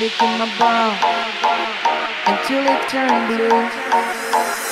Licking my ball until it turned blue.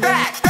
back.